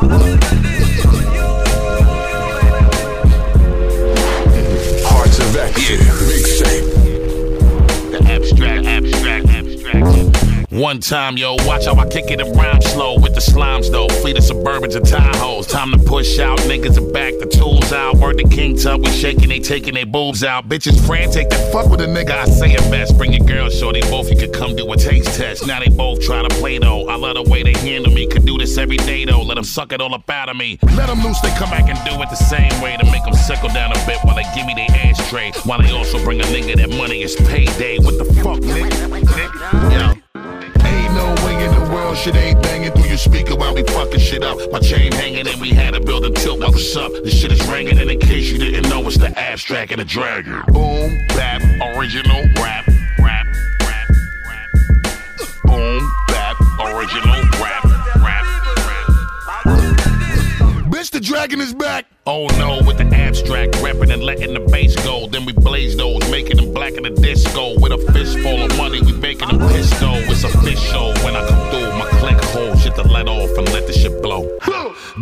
Hearts One time, yo, watch how I kick it and rhyme slow with the slimes, though. Fleet of Suburbans and Tahoes. Time to push out, niggas are back, the tools out. Word to King Tut, we shaking, they taking their boobs out. Bitches frantic, that fuck with a nigga, I say it best. Bring your girl, shorty, both you could come do a taste test. Now they both try to play, though. I love the way they handle me, could do this every day, though. Let them suck it all up out of me. Let them loose, they come back and do it the same way to make them settle down a bit while they give me their ashtray. While they also bring a nigga that money is payday. What the shit ain't banging through your speaker while we fucking shit up. My chain hanging and we had to build a tilt. Well, what's up? This shit is ringing, and in case you didn't know, it's the abstract and the dragon. Boom, bap, original rap, rap, rap, rap. Boom, bap, original rap, rap, rap. Bitch, the dragon is back. Oh no, with the abstract reppin' and letting the bass go. Then we blaze those, making them black in the disco. With a fistful of money, we making them pistol. It's official when I come through. My click hold shit to let off and let the shit blow.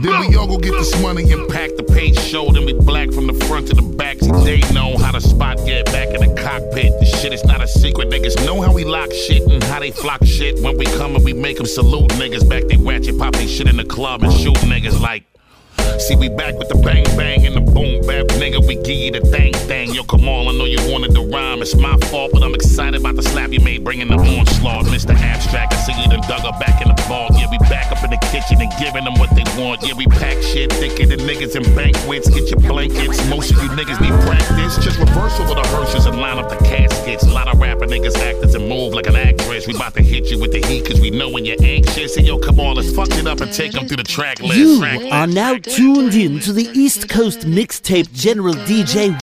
Then we all go get this money and pack the page show. Then we black from the front to the back. See, they know how to spot get back in the cockpit. This shit is not a secret. Niggas know how we lock shit and how they flock shit. When we come and we make them salute niggas back. They ratchet pop they shit in the club and shoot niggas like. See, we back with the bang bang and the boom bap, nigga. We give you the thang thang. Yo, come on, I know you wanted the rhyme. It's my fault, but I'm excited about the slap you made, bringing the onslaught. Mr. Abstract, I see you done kitchen and giving them what they want. Yeah, we pack shit thicker than niggas in banquets. Get your blankets. Most of you niggas need practice. Just reverse over the hearses and line up the caskets. A lot of rapper niggas actors and move like an actress. We about to hit you with the heat, cause we know when you're anxious. Hey, yo, come on, let's fuck it up and take them through the track list. You are now tuned in to the East Coast mixtape general DJ